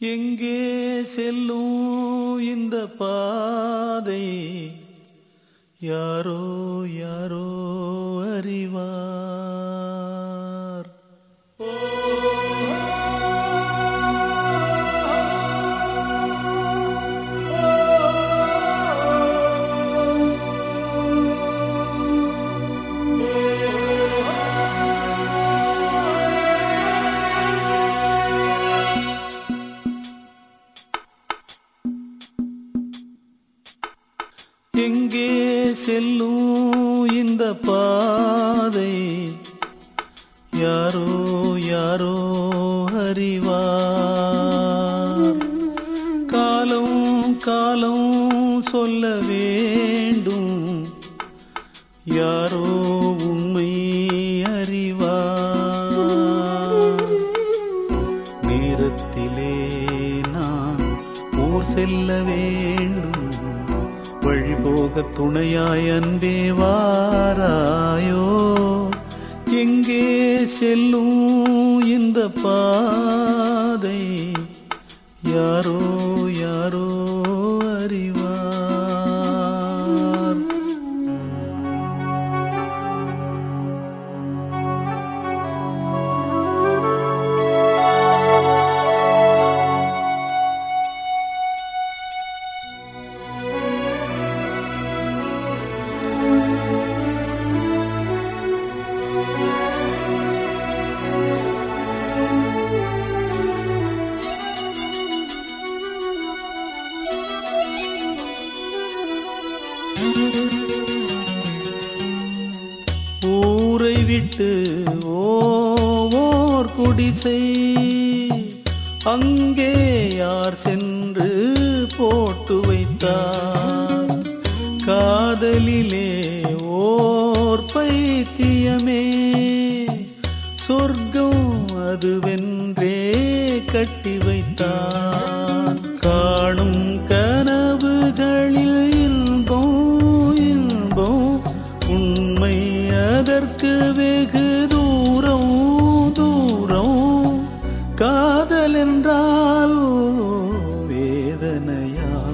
எங்கே செல்லும் இந்த பாதை? யாரோ யாரோ அறிவா எங்கே செல்லும் இந்த பாதை யாரோ யாரோ அறிவா காலம் காலம் சொல்ல வேண்டும். யாரோ உண்மை அறிவா நேரத்திலே நான் ஊர் செல்ல வேண்டும். வழிபோக துணையாய் அன்பே வாராயோ. எங்கே செல்லும் இந்த பாதை? யாரோ ஊரை விட்டு ஓர் குடிசை. அங்கே யார் சென்று போட்டு வைத்தார்? காதலிலே ஓர் பைத்தியமே. சொர்க்கம் அதுவென்றே கட்டி வைத்தார். அதற்கு வெகு தூரம் தூரம். காதல் என்றால் வேதனையா?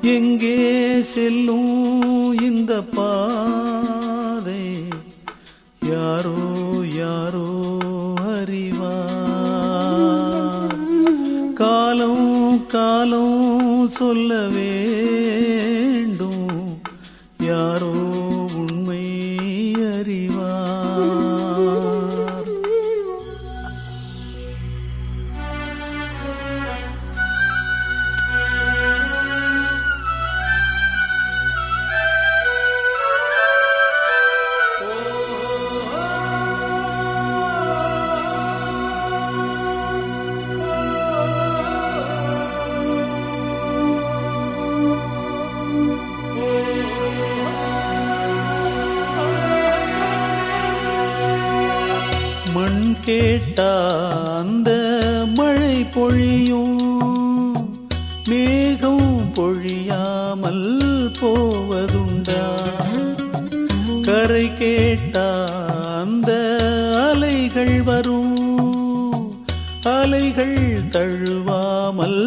எங்கே செல்லும் இந்த பாதை? யாரோ யாரோ அறிவா? காலம் காலம் சொல்ல வேண்டும். யாரோ கேட்டா அந்த மழை பொழியும் மேகம் பொழியாமல் போவதுண்டா? கரை கேட்டா அந்த அலைகள் வரும் அலைகள் தழுவாமல்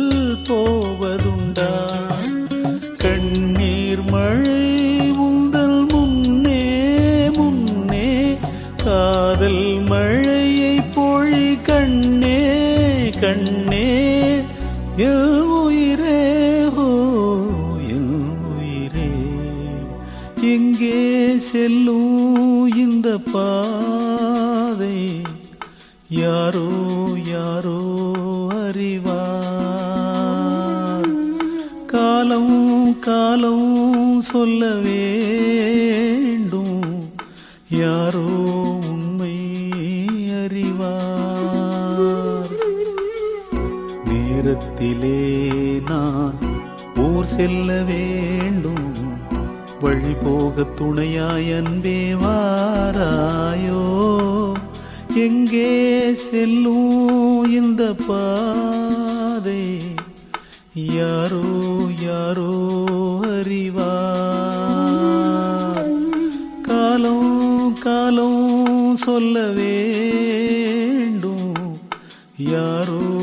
கண்ணே எல் உயிரே ஹோ எல் உயிரே. எங்கே செல்லும் இந்த பாதை? யாரோ யாரோ அறிவார். காலம் காலம் சொல்ல வேண்டும். யாரோ நேரத்திலே நான் ஊர் செல்ல வேண்டும். வழி போக துணையாய் அன்பே வாராயோ. எங்கே செல்லும் இந்த பாதை? யாரோ யாரோ அறிவார். காலம் காலம் சொல்ல வேண்டும். யாரோ